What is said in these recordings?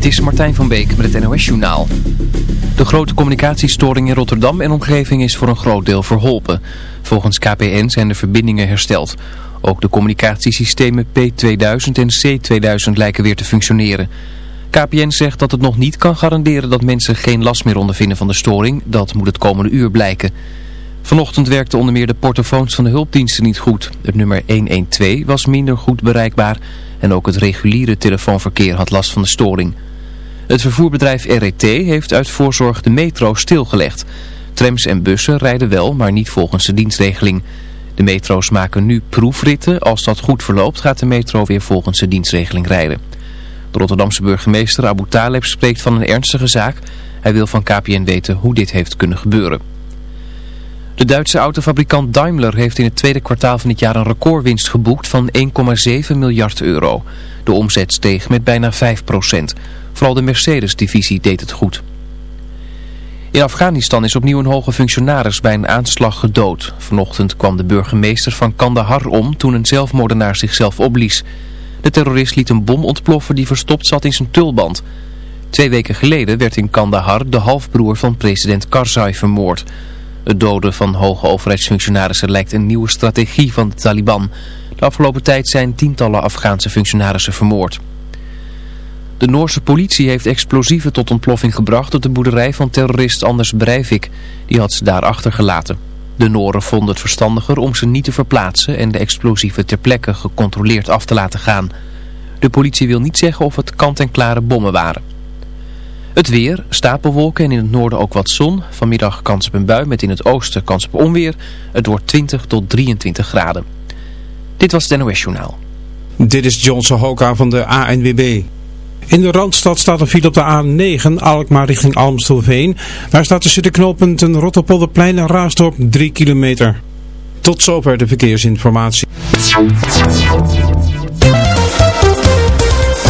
Dit is Martijn van Beek met het NOS-journaal. De grote communicatiestoring in Rotterdam en omgeving is voor een groot deel verholpen. Volgens KPN zijn de verbindingen hersteld. Ook de communicatiesystemen P2000 en C2000 lijken weer te functioneren. KPN zegt dat het nog niet kan garanderen dat mensen geen last meer ondervinden van de storing. Dat moet het komende uur blijken. Vanochtend werkte onder meer de portofoons van de hulpdiensten niet goed. Het nummer 112 was minder goed bereikbaar en ook het reguliere telefoonverkeer had last van de storing. Het vervoerbedrijf RET heeft uit voorzorg de metro stilgelegd. Trams en bussen rijden wel, maar niet volgens de dienstregeling. De metro's maken nu proefritten. Als dat goed verloopt gaat de metro weer volgens de dienstregeling rijden. De Rotterdamse burgemeester Abu Taleb spreekt van een ernstige zaak. Hij wil van KPN weten hoe dit heeft kunnen gebeuren. De Duitse autofabrikant Daimler heeft in het tweede kwartaal van dit jaar een recordwinst geboekt van 1,7 miljard euro. De omzet steeg met bijna 5 procent. Vooral de Mercedes-divisie deed het goed. In Afghanistan is opnieuw een hoge functionaris bij een aanslag gedood. Vanochtend kwam de burgemeester van Kandahar om toen een zelfmoordenaar zichzelf opblies. De terrorist liet een bom ontploffen die verstopt zat in zijn tulband. Twee weken geleden werd in Kandahar de halfbroer van president Karzai vermoord. Het doden van hoge overheidsfunctionarissen lijkt een nieuwe strategie van de Taliban. De afgelopen tijd zijn tientallen Afghaanse functionarissen vermoord. De Noorse politie heeft explosieven tot ontploffing gebracht op de boerderij van terrorist Anders Breivik. Die had ze daar achtergelaten. De Noren vonden het verstandiger om ze niet te verplaatsen en de explosieven ter plekke gecontroleerd af te laten gaan. De politie wil niet zeggen of het kant-en-klare bommen waren. Het weer, stapelwolken en in het noorden ook wat zon. Vanmiddag kans op een bui met in het oosten kans op onweer. Het wordt 20 tot 23 graden. Dit was het NOS Journaal. Dit is Johnson Hoka van de ANWB. In de Randstad staat een file op de A9, Alkmaar richting Almstelveen. Daar staat tussen de knooppunten Rotterpolderplein en Raasdorp 3 kilometer. Tot zover de verkeersinformatie.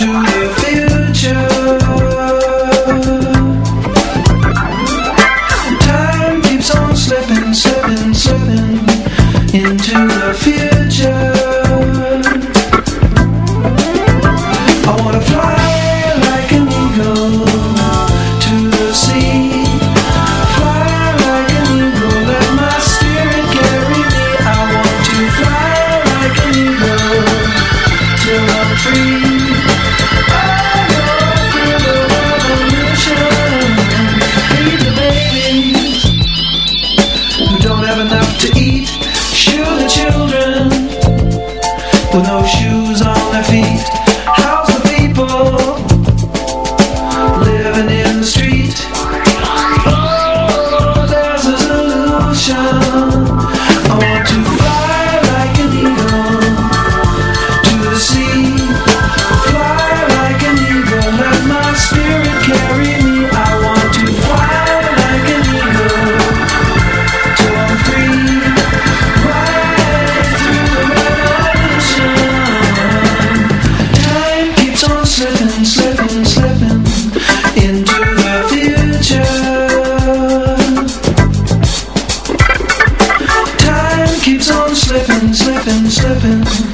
to slipping.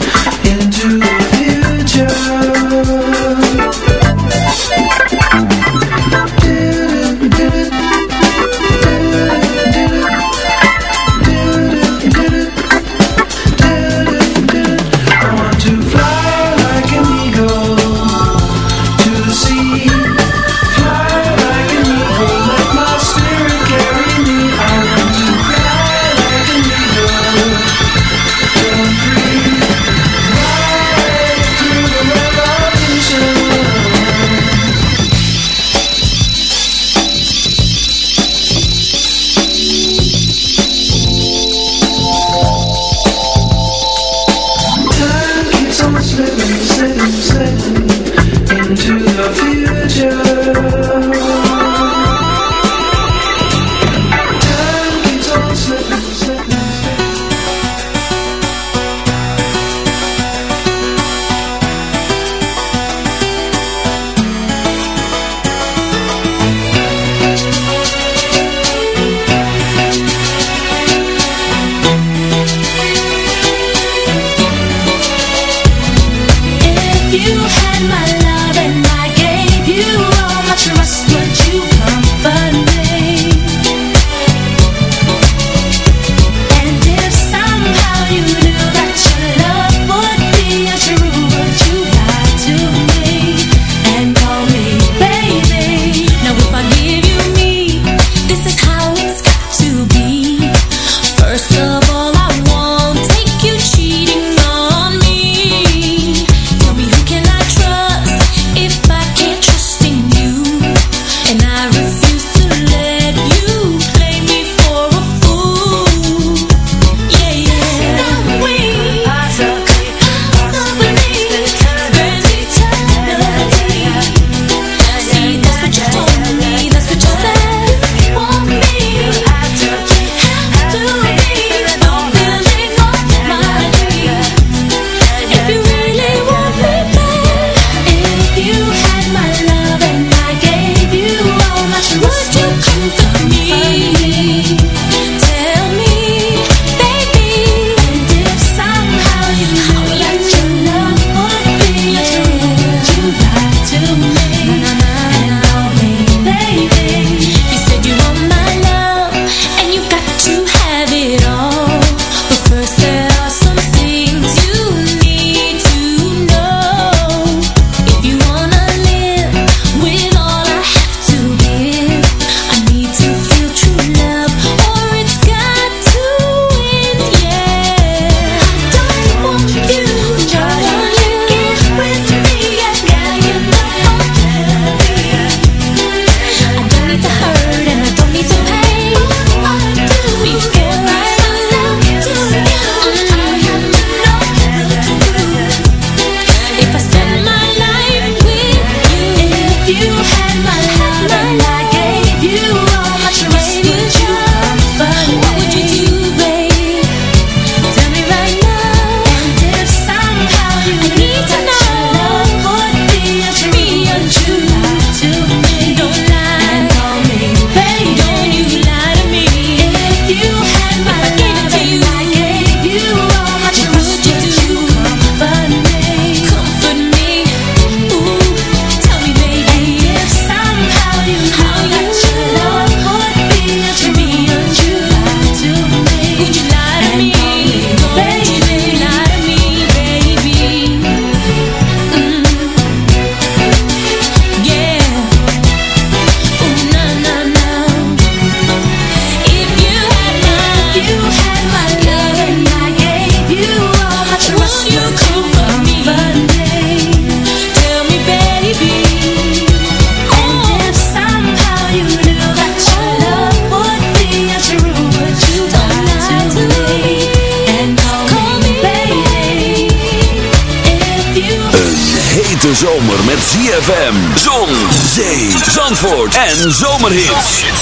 En Zomerhits.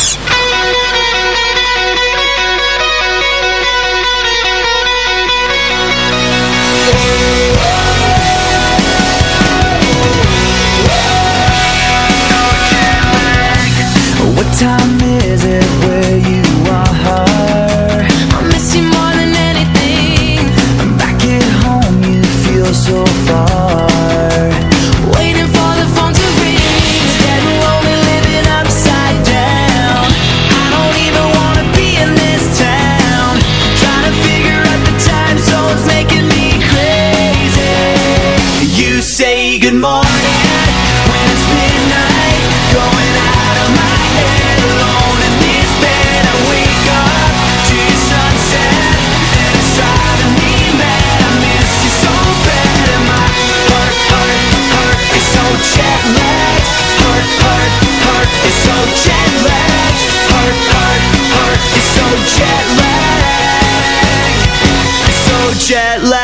jet lag.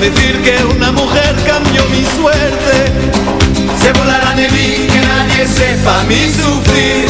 decir que una mujer cambió mi suerte. Se volará de mí, que nadie sepa mi sufrir.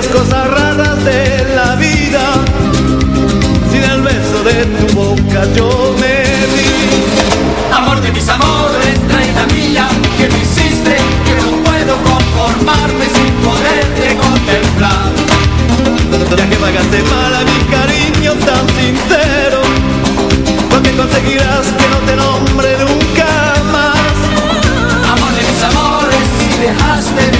las cosas raras de la vida. Sin el beso de tu boca yo me vi. Amor de mis amores, traidora mía, que me hiciste, que no puedo conformarme sin poderte contemplar. Ya que pagaste mal a mi cariño tan sincero, porque conseguirás que no te nombre nunca más. Amor de mis amores, si dejaste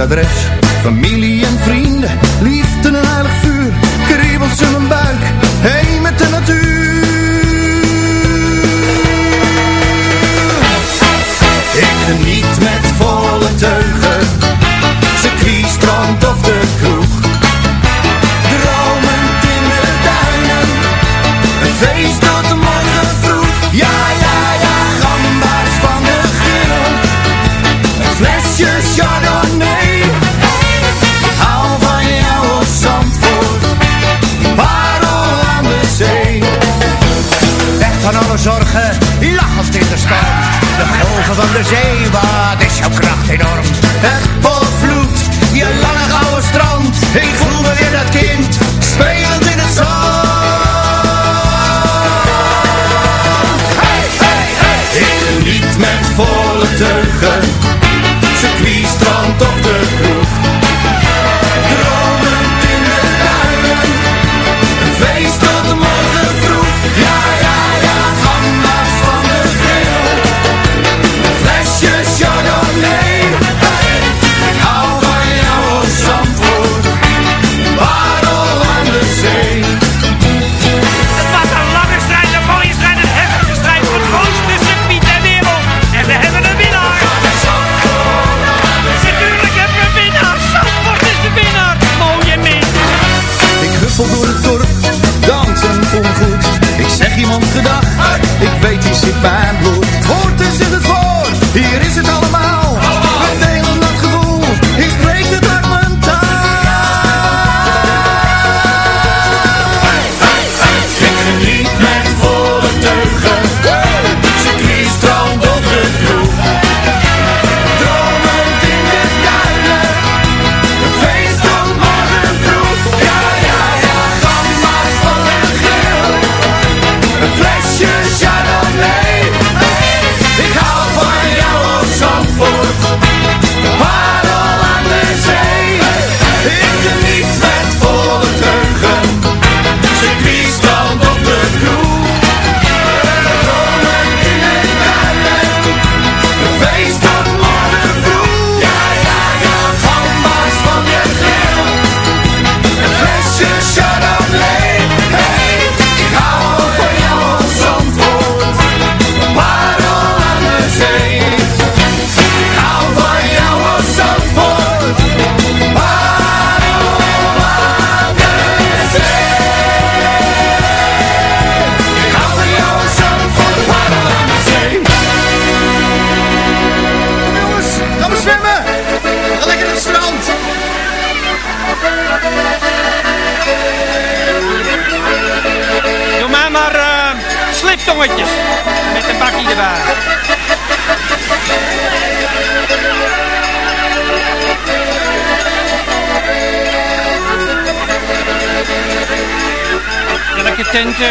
adres. Familie en vrienden, liefde en van de zee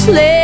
sleigh.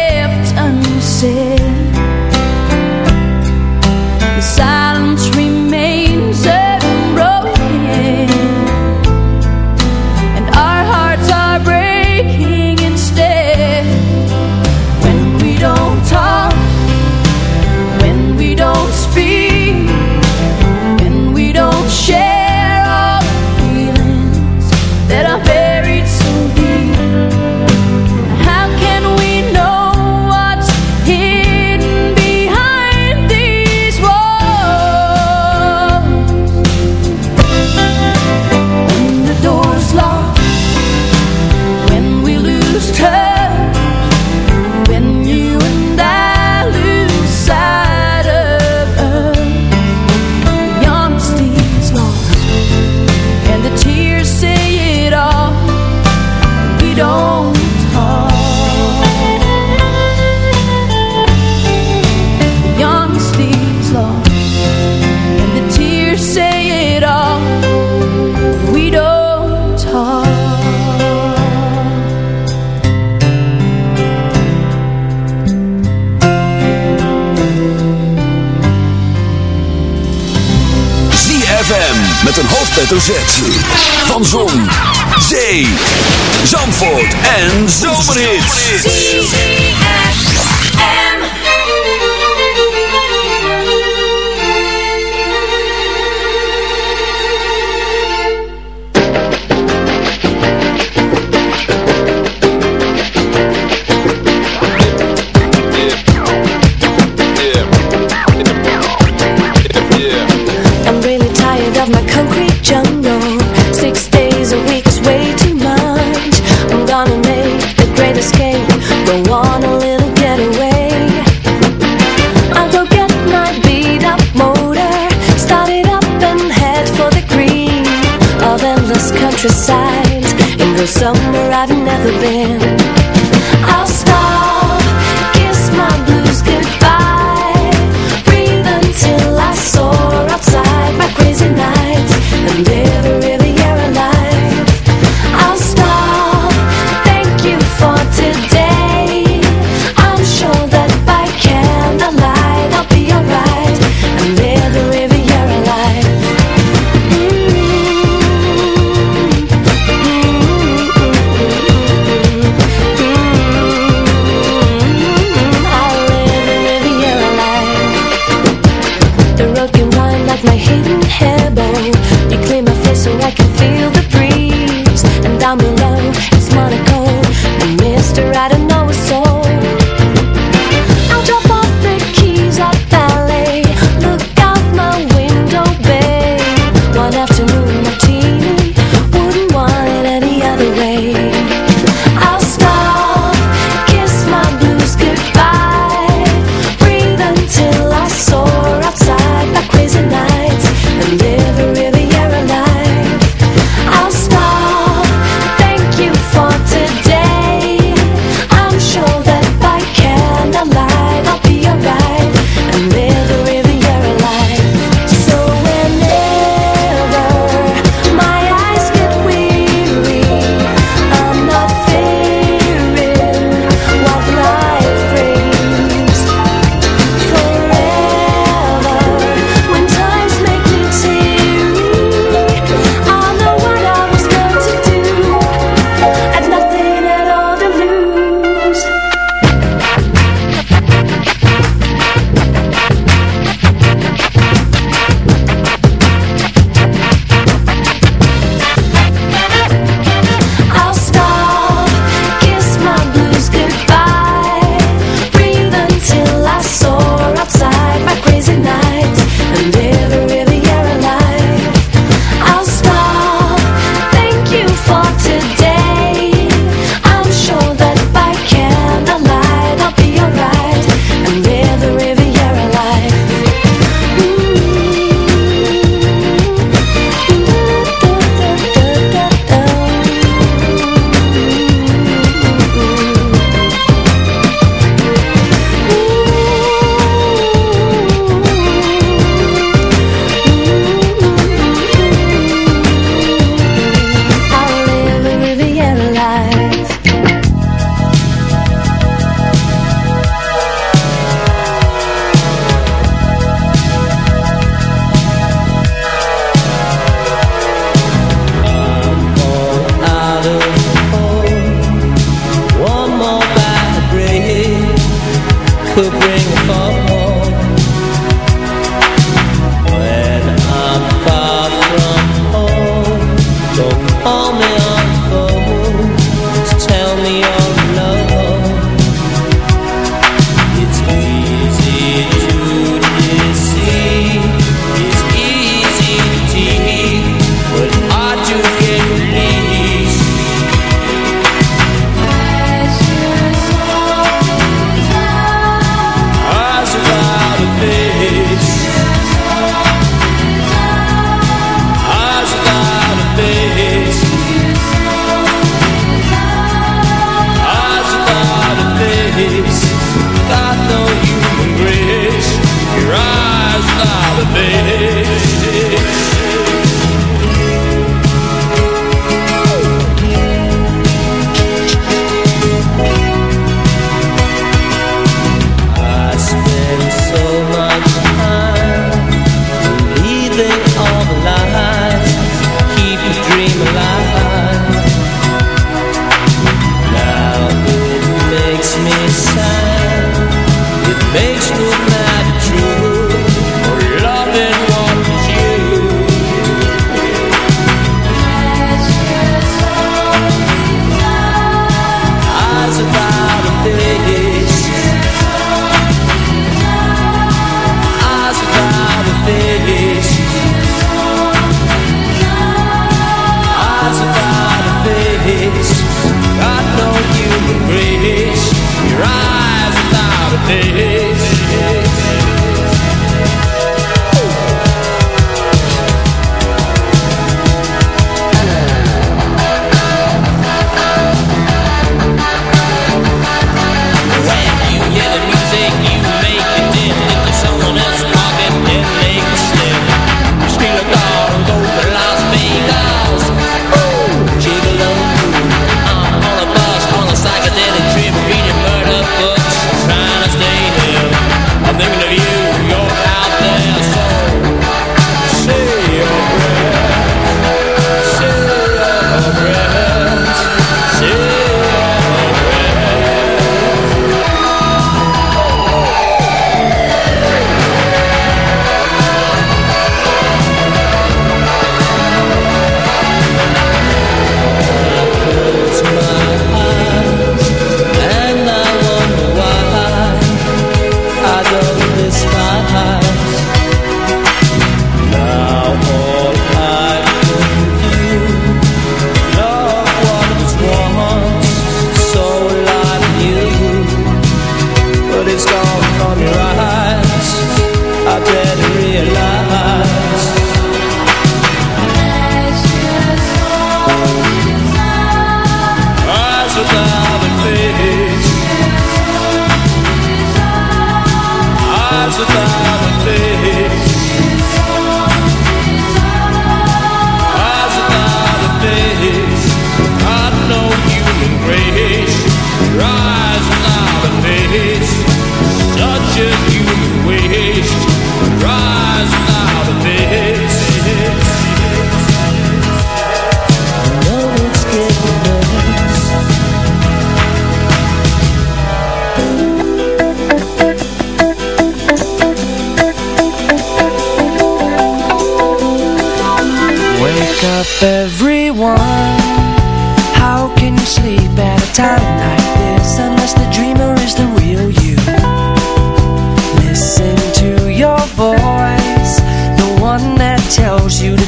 jungle. Six days a week is way too much. I'm gonna make the great escape. A little getaway. I'll go get my beat up motor. Start it up and head for the green Of endless countryside. And go somewhere I've never been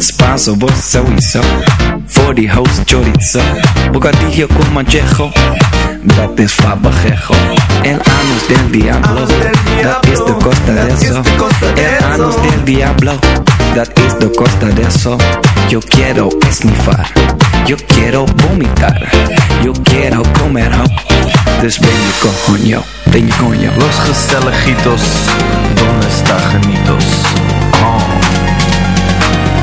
Spanso, vos sowieso. For the house chorizo. Bocadillo con manchejo. Dat is fabajejo. El anus del diablo. Dat is de costa de eso. El anus del diablo. Dat is de costa de eso. Yo quiero esnifar. Yo quiero vomitar. Yo quiero comer ho. Dus ben je coño. Ben je coño. Los Gestelejitos, ¿dónde está Janitos? Oh.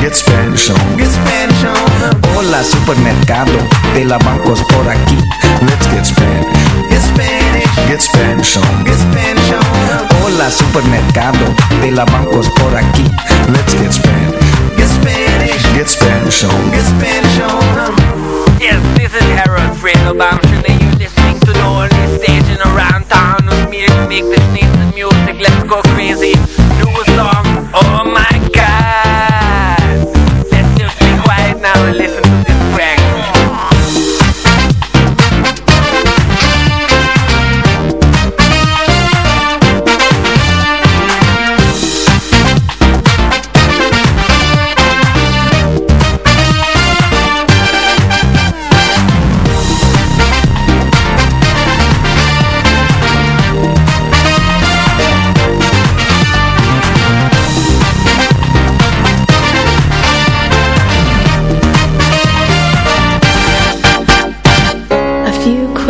Get Spanish on. get Spanish on. Hola supermercado de la bancos por aquí. Let's get Spanish. Get Spanish, Get Spanish on. get Spanish on. Hola supermercado de la bancos por aquí. Let's get Spanish. Get Spanish, Get Spanish on. get Spanish on. Yes, this is Harold Friedelbaum. Should you listening to the only station around town with me to make this nice music? Let's go crazy. Do a song. Oh my